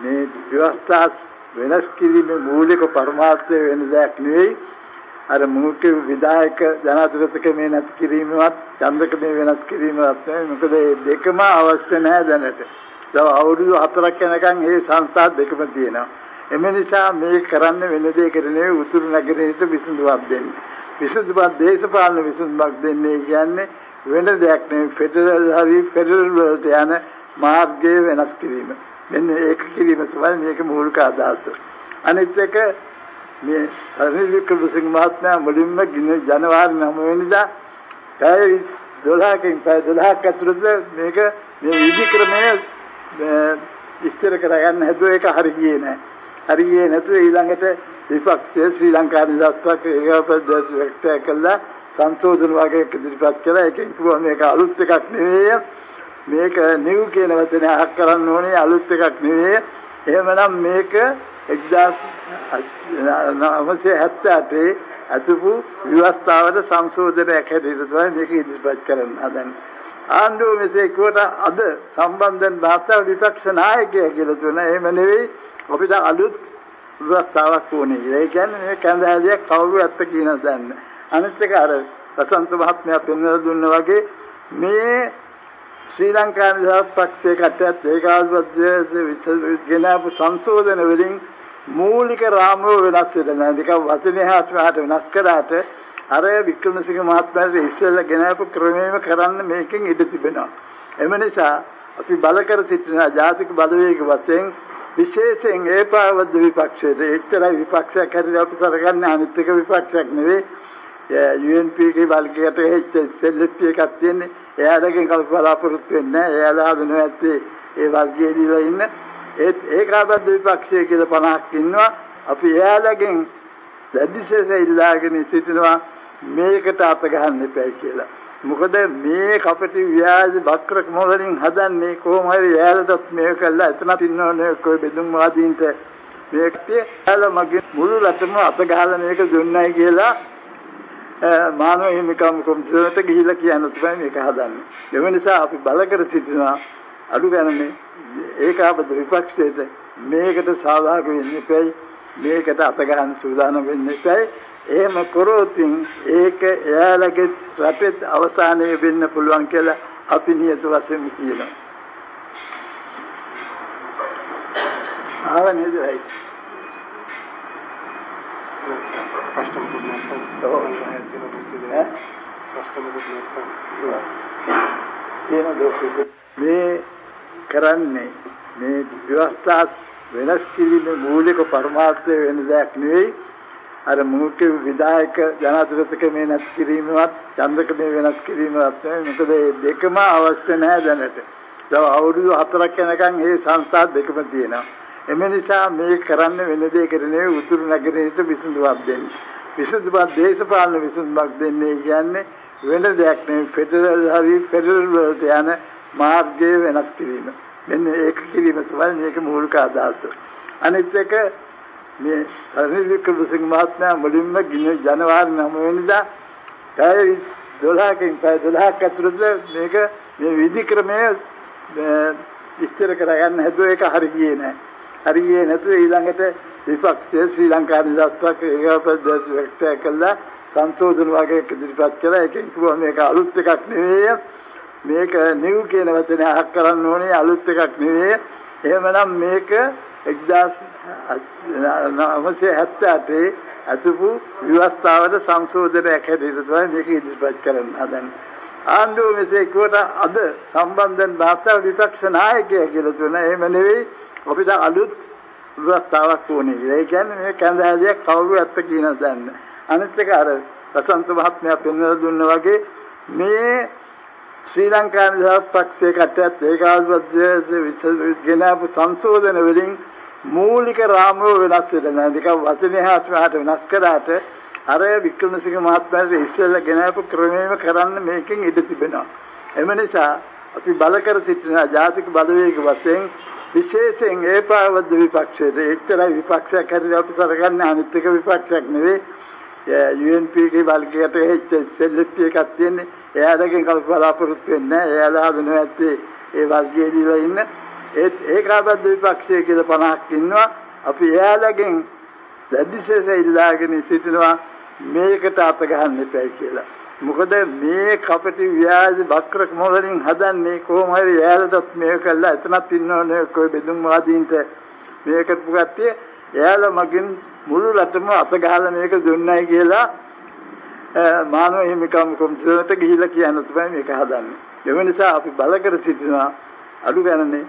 මේ ව්‍යවස්ථා වෙනස් කිරීමේ මූලික පරමාර්ථය වෙන දෙයක් නෙවෙයි අර මුඛ විදායක ජනාධිපතික මේ නැති කිරීමවත් ඡන්දක මේ වෙනස් කිරීමවත් නෙවෙයි මොකද මේ දෙකම අවශ්‍ය නැහැ දැනට. දැන් අවුරුදු 4ක් යනකම් මේ සංස්ථා දෙකම තියෙනවා. එම නිසා මේ කරන්න වෙන දෙයකට නෙවෙයි උතුරු නගරයට විසඳුමක් දෙන්නේ. විසඳුමක් දේශපාලන විසඳුමක් දෙන්නේ කියන්නේ වෙන දෙයක් නෙවෙයි ෆෙඩරල් හරි ෆෙඩරල් වලට යන මාර්ගය වෙනස් කිරීම. මෙන්න ඒක කිරීම තමයි මේක මූලික අදහස. අනිත් එක මේ රනිල් වික්‍රමසිංහ මහත්මයා මුලින්ම ජනවාරි 9 වෙනිදා පැය 12කින් පැය 12ක් ඇතුළත මේක මේ විධි ක්‍රමය ඉස්තර කරගන්න හැදුව එක හරි ගියේ නැහැ. හරි ගියේ නැතුව ඊළඟට විපක්ෂයේ ශ්‍රී ලංකා නිදහස්පක් ඒකපදේශ කළා සංශෝධන වගේ ඉදිරිපත් කළා. ඒකෙන් කිව්වා මේක අලුත් එකක් නෙවෙයි. මේක නිව් කියන වචනේ අහක් කරන්න ඕනේ අලුත් එකක් නෙවෙයි. එහෙමනම් මේක 1978 අතුපු ව්‍යවස්ථාවට සංශෝධනයක් හැටියට තමයි මේක ඉදිරිපත් කරන්න හදන්නේ. ආණ්ඩුව මෙසේ කුවට අද සම්බන්ධයෙන් භාෂා විපක්ෂ නායකයා කියලා තුන එහෙම නෙවෙයි අපිට අලුත් ව්‍යවස්ථාවක් ඕනේ. ඒ කියන්නේ මේ කැඳාලියක් කවුරු ඇත්ත කියන දන්න. අනිත් එක අර වසන්ත මහත්මයා පෙන්වලා දුන්න වගේ මේ ශ්‍රී ලංකා නිදහස් පක්ෂයේ කටයුත්ත ඒකාධිපත්‍ය ගෙනාවු සංශෝධන වලින් මූලික රාමුව වෙනස් වෙලා නික වචනේ හාට වෙනස් කරාට අර වික්‍රමසිංහ මහත්මයාට ඉස්සෙල්ලා ගෙනාවු ක්‍රමයේම කරන්න මේකෙන් ඉඩ තිබෙනවා. එම නිසා අපි බල කර සිටින ජාතික බලවේග වශයෙන් විශේෂයෙන් ඒපාවද්ද විපක්ෂයේ එක්තරා විපක්ෂයක් හැටියට අපි සරගන්නේ අනිත් එක විපක්ෂයක් නෙවෙයි UNP ගේ බලකයට හෙච්ච සෙල්ලප්පි එකක් තියෙන්නේ එයාලගෙන් කල්ප බලාපොරොත්තු වෙන්නේ නැහැ. එයාලා හදන ඇත්තේ ඒ වර්ගයේ දීලා ඉන්න. ඒත් ඒකාබද්ධ විපක්ෂය කියලා 50ක් ඉන්නවා. අපි එයාලගෙන් දැඩිශේෂ ඉල්ලාගෙන සිටිනවා මේකට අත ගහන්න එපයි කියලා. මොකද මේ කපටි ව්‍යාජ බක්‍ර මොහලින් හදන්නේ කොහොම හරි එයාලටත් මේක කළා එතනත් ඉන්නවනේ කොයි බෙදුම් වාදීන්ට. මේකට එයාලා මගේ මුළු රටම අත ගහලා මේක දුන්නයි කියලා මානව හිමිකම් කොමිසමට ගිහිල්ලා කියන්න තමයි මේක හදන්නේ. ඒ නිසා අපි බල කර සිටිනවා අඩු ගණනේ ඒකාබද්ධ විපක්ෂයට මේකට සාධාරණ වෙන්න එපයි මේකට අත ගන්න සූදානම් වෙන්න එපයි එහෙම කරොත් ඒක එයාලගේ රටේ අවසානයේ වෙන්න පුළුවන් කියලා අපි නියත වශයෙන් කියනවා. ආව නේද හයි. කස්ටම් කුඩ් ඔව්. ඈ කස්ටම් කුඩ් මේ කරන්නේ මේ ව්‍යවස්ථා වෙනස් කිරීමේ මූලික පරමාර්ථය වෙන දෙයක් නෙවෙයි අර මුඛ විදායක ජනාධිපතික මේ නැති කිරීමවත් ඡන්දක මේ වෙනස් කිරීමවත් නෙවෙයි මොකද මේ දෙකම අවශ්‍ය නැහැ දැනට. දැන් අවුරුදු 4ක් යනකම් මේ සංස්ථා දෙකම තියෙනවා. එම නිසා මේ කරන්න වෙන දෙයකට නෙවෙයි උතුරු නගරයට විසඳුමක් දෙන්නේ. විසඳුමක් දේශපාලන විසඳුමක් දෙන්නේ කියන්නේ වෙන දෙයක් නෙවෙයි ෆෙඩරල් හරි ෆෙඩරල් වලට යන මාර්ගය වෙනස් කිරීම. මෙන්න ඒක කිරීම තමයි මේක මූලික අදහස. අනිත් එක මේ රනිල් වික්‍රමසිංහ මහත්මයා මුලින්ම ජනවාරි 9 වෙනිදා පැය 12කින් පැය 12ක් ඇතුළත මේක මේ විධි ක්‍රමය ඉස්තර කරගන්න හැදුව එක හරි ගියේ නැහැ. හරි ගියේ නැතුව ඊළඟට විපක්ෂයේ ශ්‍රී ලංකා නිදහස්පක් ඒකපදේශ කළා සංශෝධන වගේ ඉදිරිපත් කළා. ඒකෙන් කිව්වා මේක අලුත් එකක් නෙවෙයි. මේක නිව් කියන වචනේ අහක් කරන්න ඕනේ අලුත් එකක් නෙවෙයි. එහෙමනම් මේක 1978 අතුපු ව්‍යවස්ථාවට සංශෝධනයක් හැටියට තමයි මේක ඉදිරිපත් කරන්න හදන්නේ. ආණ්ඩුව මෙසේ කුවට අද සම්බන්ධයෙන් භාෂා විපක්ෂ නායකයා කියලා තුන එහෙම නෙවෙයි අපිට අලුත් ව්‍යවස්ථාවක් ඕනේ. ඒ කියන්නේ මේ කැඳාලියක් කවුරු ඇත්ත කියන දන්න. අනිත් එක අර වසන්ත මහත්මයා පෙන්වලා දුන්න වගේ මේ ශ්‍රී ලංකා නිදහස් පක්ෂයේ කටයුත්ත ඒකාධිපත්‍ය ගෙනාවු සංශෝධන වලින් මූලික රාමුව වෙනස් වෙලා නික වචනේ හාට වෙනස් කරාට අර වික්‍රමසිංහ මහත්මයාට ඉස්සෙල්ලා ගෙනාවු ක්‍රමයේම කරන්න මේකෙන් ඉඩ තිබෙනවා. එම නිසා අපි බල කර සිටින ජාතික බලවේග වශයෙන් විශේෂයෙන් ඒපාවද්ද විපක්ෂයේ එක්තරා විපක්ෂයක් හැටියට අපි සරගන්නේ අනිත් එක විපක්ෂයක් නෙවෙයි. UNP ගේ බලකයට හෙච්ච සෙල්ලප්පි එකක් තියෙන්නේ. එයාලගෙන් කල්ප බලාපොරොත්තු වෙන්නේ නැහැ. එයාලා හදන ඇත්තේ ඒ වර්ගයේ දීලා ඉන්න. ඒත් ඒකාබද්ධ විපක්ෂය කියලා 50ක් ඉන්නවා. අපි එයාලගෙන් දැඩිසෙස ඉල්ලාගෙන සිටිනවා. මේකට අත ගන්න එපයි කියලා. මොකද මේ කපටි ව්‍යාජ වක්‍ර මොහොලින් හදන්නේ? කොහොම හරි එයාලටත් මේක කළා. එතනත් ඉන්නෝනේ කොයි බෙදුම් වාදීන්ට මේකට පුගත්තේ එයාලා මගින් මුළු රටම අත ගහලා මේක දුන්නයි කියලා මානව හිමිකම් කොමිසමට ගිහිල්ලා කියන්න තමයි මේක හදන්නේ. ඒ නිසා අපි බල කර සිටිනවා අඩු ගණනේ.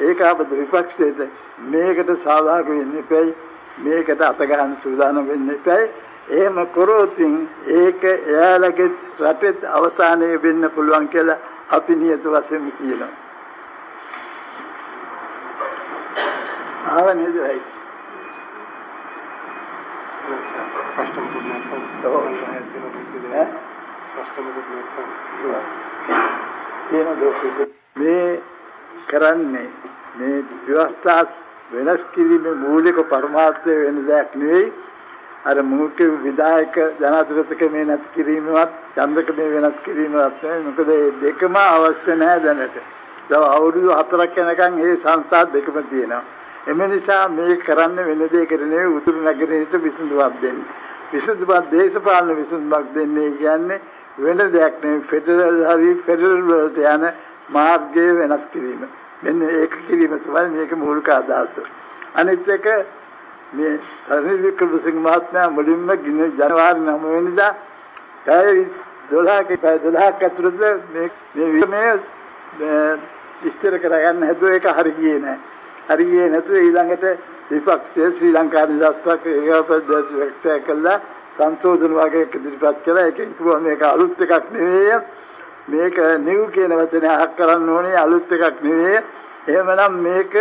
ඒකාබද්ධ විපක්ෂයට මේකට සාධාරණ වෙන්න එපයි මේකට අත ගන්න සූදානම් වෙන්න එපයි එහෙම කරොතින් ඒක එයාලගේ රටේ අවසානයේ වෙන්න පුළුවන් කියලා අපි නියත වශයෙන් කියනවා. ආව නේද වෙයි. කෂ්ටම කුත් නැත්නම් ඔව්. ඈ? කෂ්ටම කුත් නැත්නම් කියන දෝෂෙක මේ කරන්නේ මේ ව්‍යවස්ථා වෙනස් කිරීමේ මූලික පරමාර්ථය වෙන දෙයක් නෙවෙයි අර මූලික විදායක ජනාධිපතික මේ නැති කිරීමවත් ඡන්දක මේ වෙනස් කිරීමවත් නෙවෙයි මොකද මේ දෙකම අවශ්‍ය නැහැ දැනට. දැන් අවුරුදු 4ක් යනකම් මේ සංස්ථා දෙකම තියෙනවා. එම නිසා මේ කරන්න වෙන දෙයකට නෙවෙයි උතුරු නගරයට විසඳුමක් දෙන්න. විසඳුමක් දේශපාලන විසඳුමක් දෙන්නේ කියන්නේ වෙන දෙයක් නෙවෙයි ෆෙඩරල් හරි ෆෙඩරල් වලට යන මාර්ගය වෙනස් කිරීම. මෙන්න ඒක කිරීම තමයි මේක මූලික අදහස. අනිත් එක මේ රනිල් වික්‍රමසිංහ මහත්මයා මුලින්ම ගින ජනවාරි 9 වෙනිදා පැය 12ක පැය 12ක් ඇතුළත මේ මේ විස්තර කරගන්න හැදුව එක හරි ගියේ නැහැ. හරි ගියේ නැතුව ඊළඟට විපක්ෂය ශ්‍රී ලංකා නිදහස්පක් ඒකපදේශ කළා සංශෝධන වගේ ඉදිරිපත් කළා. ඒකෙන් කිව්වා මේක අලුත් එකක් නෙවෙයි. මේක නිව් කියන වචනේ අහක් කරන්න ඕනේ අලුත් එකක් නෙවෙයි. එහෙමනම් මේක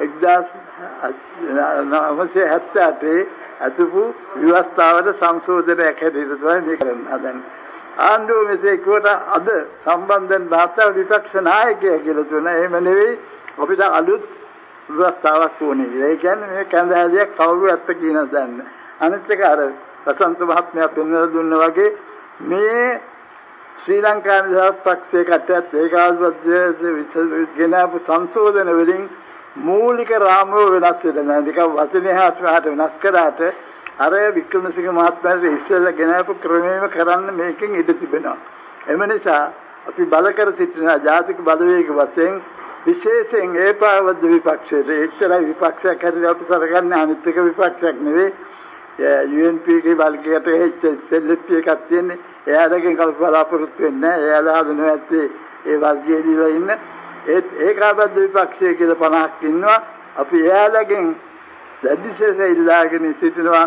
1978 අතුපු ව්‍යවස්ථාවට සංශෝධනයක් හැටියට තමයි මේ කරන්න හදන්නේ. ආණ්ඩුව මෙසේ කිව්වට අද සම්බන්ධයෙන් වාර්තා විපක්ෂ නායකයා කියලා තුන එහෙම නෙවෙයි අපිට අලුත් ව්‍යවස්ථාවක් ඕනේ. ඒ කියන්නේ මේ කැඳාලියක් කවුරු ඇත්ත කියන දන්න. අනිත් එක අර වසන්ත මහත්මයා පෙන්වලා දුන්න වගේ මේ ශ්‍රී ලංකා නිදහස් පක්ෂයේ කටයුත්ත ඒකාධිපත්‍ය ගෙනාවු සංශෝධන වලින් මූලික රාමුව වෙනස් වෙනවා. නික වචනේ හාට වෙනස් කරාට අර වික්‍රමසිංහ මහත්මයාට ඉස්සෙල්ලා ගෙනාවු ක්‍රමයේම කරන්න මේකෙන් ඉඩ තිබෙනවා. එම නිසා අපි බල කර සිටින ජාතික බලවේග වශයෙන් විශේෂයෙන් ඒපාවද්ද විපක්ෂයේ එක්තරා විපක්ෂයක් හැටියට අපි සරගන්නේ අනිත් එක විපක්ෂයක් නෙවෙයි UNP ගේ බලකයට හෙච්ච සෙල්ලප්පි එකක් තියෙන්නේ එයාලගෙන් කල්ප බලාපොරොත්තු වෙන්නේ නැහැ එයාලා හදනවා ඇත්තේ ඒ වර්ගයේ දීලා ඉන්න ඒත් ඒකාබද්ධ විපක්ෂය කියලා 50ක් ඉන්නවා. අපි එයාලගෙන් දැඩිසෙස ඉල්ලාගෙන සිටිනවා.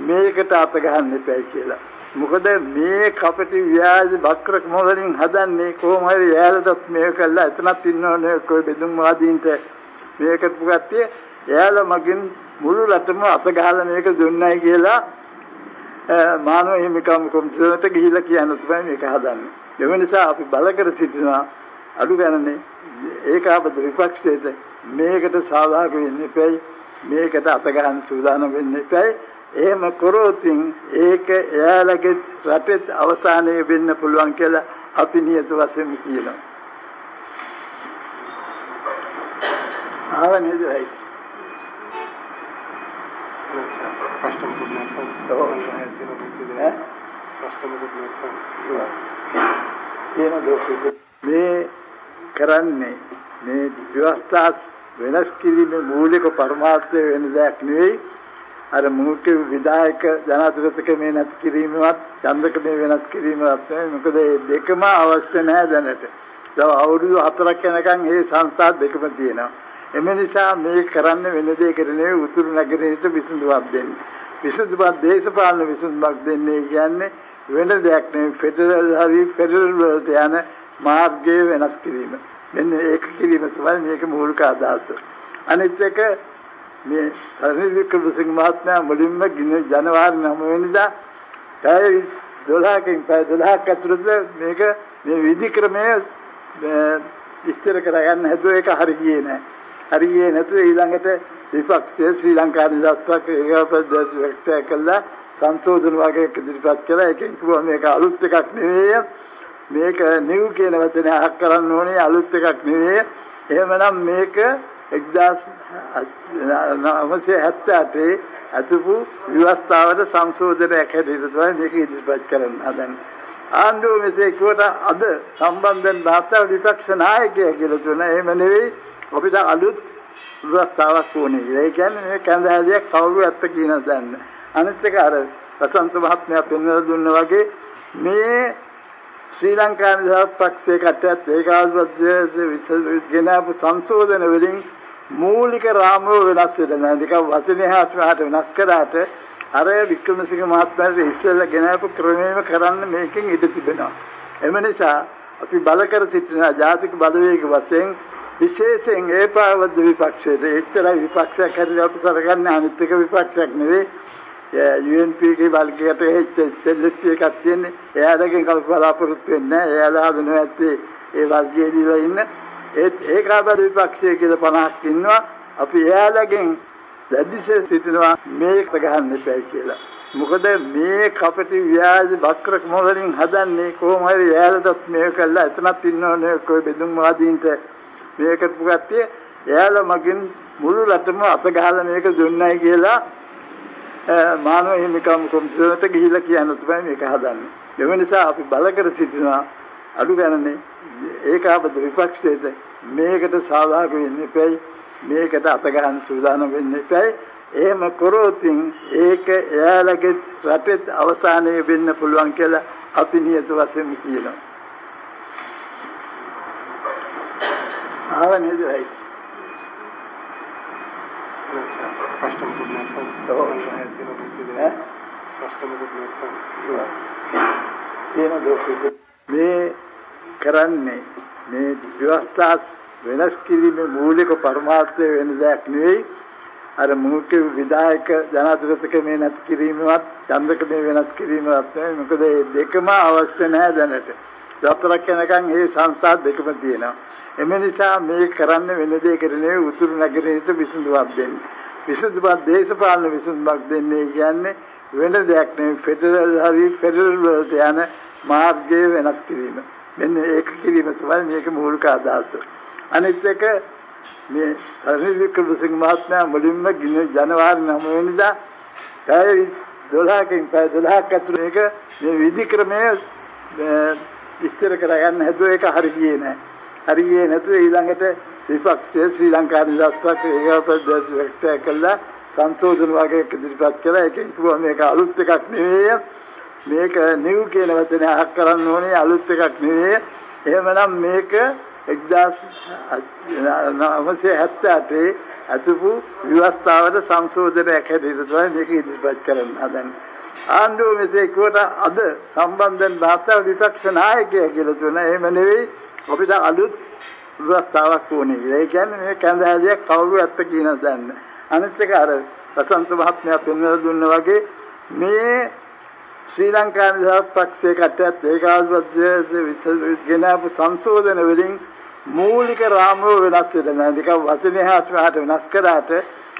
මේකට අත ගන්න එපයි කියලා. මොකද මේ කපටි ව්‍යාජ වක්‍ර මොහොලින් හදන්නේ කොහොම හරි එයාලටත් මේක කළා. එතනත් ඉන්නෝනේ කොයි බෙදුම් වාදීන්ට මේකට පුගත්තේ එයාලා මගින් මුළු රටම අත ගහලා මේක දුන්නයි කියලා මානව හිමිකම් කොමිසමට ගිහිල්ලා කියන්න තමයි මේක හදන්නේ. ඒ නිසා අපි බල කර සිටිනවා. අඩු ගණනේ ඒකාබද්ධ විපක්ෂයට මේකට සාධාරණ වෙන්න එපයි මේකට අත ගන්න සූදානම් වෙන්න එපයි. එහෙම කරොතින් ඒක එයාලගේ රටේ අවසානයේ වෙන්න පුළුවන් කියලා අපි නියත වශයෙන් කියනවා. ආව නේද කුත් නැත්නම්? කියන දෝෂෙක මේ කරන්නේ මේ ව්‍යවස්ථා වෙනස් කිරීමේ මූලික පරමාර්ථය වෙන දෙයක් නෙවෙයි අර මූලික විදායක ජනාධිපතික මේ නැති කිරීමවත් ඡන්දක මේ වෙනස් කිරීමවත් නෙවෙයි මොකද මේ දෙකම අවශ්‍ය නැහැ දැනට. දැන් අවුරුදු 4ක් යනකම් මේ සංස්ථා දෙකම තියෙනවා. එම නිසා මේ කරන්න වෙන දෙයකට නෙවෙයි උතුරු නගරයට විසඳුමක් දෙන්න. විසඳුමක් දේශපාලන විසඳුමක් දෙන්නේ කියන්නේ වෙන දෙයක් නෙවෙයි ෆෙඩරල් හරි ෆෙඩරල් වලට යන මාර්ගය වෙනස් කිරීම. මෙන්න ඒක කිරීම තමයි මේක මූලික අදහස. අනිත් එක මේ රනිල් වික්‍රමසිංහ මහත්මයා මුලින්ම ගින ජනවාරි 9 වෙනිදා පැය 12කින් පැය 12ක් ඇතුළත මේක මේ විධි ක්‍රමය විස්තර කරගන්න හැදුව එක හරි ගියේ නැහැ. හරි ගියේ නැතුව ඊළඟට විපක්ෂය ශ්‍රී ලංකා නිදහස්පක් ඒකපදේශ කළා සංශෝධන වගේ ඉදිරිපත් කළා. ඒකෙන් කිව්වා මේක අලුත් එකක් නෙවෙයි. මේක නිව් කියන වචනේ අහක් කරන්න ඕනේ අලුත් එකක් නෙවෙයි. එහෙමනම් මේක 1978 අතුපු ව්‍යවස්ථාවට සංශෝධනයක් හැටියට තමයි මේක ඉදිරිපත් කරන්න හදන්නේ. ආණ්ඩුව මෙසේ කිව්වට අද සම්බන්ධයෙන් දාස්තර විපක්ෂ නායකයා කියලා තුන එහෙම නෙවෙයි අපිට අලුත් ව්‍යවස්ථාවක් ඕනේ. ඒ කියන්නේ මේ කැඳහැලියක් කවුරු ඇත්ත කියන දන්න. අනිත් එක අර වසන්ත මහත්මයා පෙන්වලා දුන්නා වගේ මේ ශ්‍රී ලංකා නිදහස් පක්ෂයේ කටයුත්ත ඒකාධිපත්‍යයේ ගෙනාවු සංශෝධන වලින් මූලික රාමෝ වෙනස් වෙනවා. නික වචනේ හාට වෙනස් කරාට අර වික්‍රමසිංහ මහත්මයාට ඉස්සෙල්ලා ගෙනාවු ක්‍රමයේම කරන්න මේකෙන් ඉඩ තිබෙනවා. එම නිසා අපි බල කර සිටින ජාතික බලවේග වශයෙන් විශේෂයෙන් ඒපාවද්ද විපක්ෂයේ එක්තරා විපක්ෂයක් හැටියට අපි සරගන්නේ අනිත් එක විපක්ෂයක් නෙවෙයි UNP එකේ බල්කයට හෙච්ච සෙල්ලස් එකක් තියෙන්නේ එයාලගෙන් කල්ප බලාපොරොත්තු වෙන්නේ නැහැ එයාලා හදනවා ඇත්තේ ඒ වර්ගයේ දීලා ඉන්න ඒත් ඒකාබද විපක්ෂය කියලා 50ක් ඉන්නවා අපි එයාලගෙන් දැඩිසේ සිටිනවා මේක ගහන්න එපයි කියලා මොකද මේ කපටි ව්‍යාජ වක්‍ර මොහොලින් හදන්නේ කොහොම හරි එයාලටත් මේක කළා එතනත් ඉන්නෝනේ කොයි බෙදුම් වාදීන්ට මේකට පුගත්තේ එයාලා මගින් මුළු රටම අත ගහලා මේක දුන්නයි කියලා මානව හිමිකම් කොමිසමට ගිහිල්ලා කියන්න තමයි මේක හදන්නේ. ඒ නිසා අපි බල කර සිටිනවා. අඩු ගණනේ. ඒකාබද්ධ විපක්ෂයට මේකට සහභාගී වෙන්න එපයි මේකට අත ගන්න සූදානම් වෙන්න එපයි එහෙම කරොතින් ඒක එයාලගේ රටේ අවසානයේ වෙන්න පුළුවන් කියලා අපි නියත වශයෙන් කියනවා. ආව නේද? right ප්‍රශ්න මුකුත් නැත්නම් ඔව්. ඈ ප්‍රශ්න මුකුත් නැත්නම් තියෙන දෝෂෙක මේ කරන්නේ මේ ව්‍යවස්ථා වෙනස් කිරීමේ මූලික පරමාර්ථය වෙන දෙයක් නෙවෙයි අර මුඛ්‍ය විධායක ජනාධිපතික මේ නැත් කිරීමවත් ඡන්දක මේ වෙනස් කිරීමවත් නෙවෙයි මොකද මේ දෙකම අවශ්‍ය නැහැ දැනට දතරක් යනකම් මේ සංස්ථා දෙකම තියෙනවා එම නිසා මේ කරන්න වෙන දෙයකට නෙවෙයි උතුරු නගරයට විසඳුමක් දෙන්න විසඳුමක් දේශපාලන විසඳුමක් දෙන්නේ කියන්නේ වෙන දෙයක් නෙවෙයි ෆෙඩරල් හරි ෆෙඩරල් වලට යන මාර්ගය වෙනස් කිරීම. මෙන්න ඒක කිරීම තමයි මේක මූලික අදහස. අනිත් එක මේ රනිල් වික්‍රමසිංහ මහත්මයා මුලින්ම ජනවාරි 9 වෙනිදා පැය 12කින් පැය 12ක් ඇතුළත මේක මේ විධි ක්‍රමය විස්තර කරගන්න හැදුව ඒක හරි ගියේ නැහැ. හරි ගියේ නැතුව ඊළඟට විපක්ෂයේ ශ්‍රී ලංකා නිදහස්පක් ඒකපදේශ කළා. සංශෝධන වගේක් ඉදිරිපත් කළා. ඒකෙන් කිව්වා මේක අලුත් එකක් නෙවෙයි. මේක නිව් කියන වචනේ අහක් කරන්න ඕනේ. අලුත් එකක් නෙවෙයි. එහෙමනම් මේක 1978 අතුපු ව්‍යවස්ථාවට සංශෝධනයක් හැටියට තමයි මේක ඉදිරිපත් කරන්න හදන්නේ. ආණ්ඩුව මෙසේ කිව්වට අද සම්බන්ධයෙන් දාස්තර විපක්ෂ නායකයා කියලා තුන එහෙම නෙවෙයි. අපිට අලුත් ව්‍යවස්ථාවක් ඕනේ. ඒ කියන්නේ මේ කැඳහැලියක් කවුරු ඇත්ත කියන දන්න. අනිත් එක අර වසන්ත මහත්මයා පෙන්වලා දුන්නා වගේ මේ ශ්‍රී ලංකා නිදහස් පක්ෂයේ කටයුත්ත ඒකාධිපත්‍යයේ ගෙනාවු සංශෝධන වලින් මූලික රාමෝ වෙනස් වෙනවා. නික වචනේ හාට වෙනස් කරාට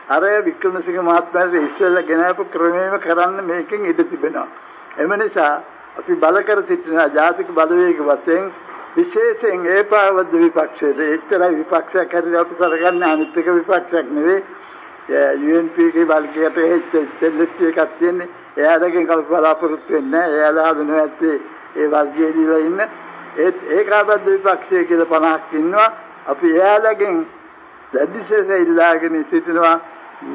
අර වික්‍රමසිංහ මහත්මයාට ඉස්සෙල්ලා ගෙනාවු ක්‍රමයේම කරන්න මේකෙන් ඉඩ තිබෙනවා. එම නිසා අපි බල කර සිටින ජාතික බලවේග වශයෙන් විශේෂයෙන් ඒපාවද්ද විපක්ෂයේ එක්තරා විපක්ෂයක් හැටියට අපි සරගන්නේ අනිත් එක විපක්ෂයක් නෙවෙයි. UNP එකේ බල්කයට හෙච්ච සෙල්ලස් එකක් තියෙන්නේ. එයාලගෙන් කල්ප බලාපොරොත්තු වෙන්නේ නැහැ. එයාලා හදනවා ඇත්තේ ඒ වර්ගයේ දීලා ඉන්න. ඒත් ඒකාබද්ධ විපක්ෂය කියලා 50ක් ඉන්නවා. අපි එයාලගෙන් දැඩිසේ ඉල්ලාගෙන සිටිනවා.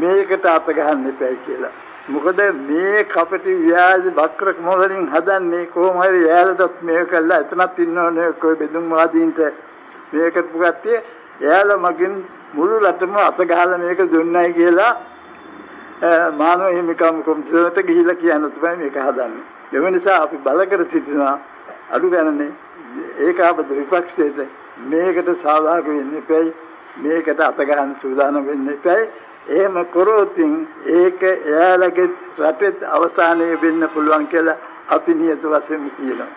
මේකට අත ගහන්න එපයි කියලා. මොකද මේ කපටි ව්‍යාජ වක්‍ර මොහොලින් හදන්නේ? කොහොම හරි එයාලටත් මේක කළා. එතනත් ඉන්නෝනේ කොයි බෙදුම් වාදීන්ට මේකට පුගත්තේ. එයාලා මගින් මුළු රටම අත ගහලා මේක දුන්නයි කියලා මානව හිමිකම් කොමිසමට ගිහිල්ලා කියන්න තමයි මේක හදන්නේ. ඒ නිසා අපි බල කර සිටිනවා. අඩු ගණනේ. ඒකාබද්ධ විපක්ෂයට මේකට සහභාගී වෙන්න එපයි. මේකට අත ගන්න සූදානම් වෙන්න එපයි. එහෙම කරොතින් ඒක එයාලගේ රටේ අවසානයේ වෙන්න පුළුවන් කියලා අපි නියත වශයෙන් කියනවා.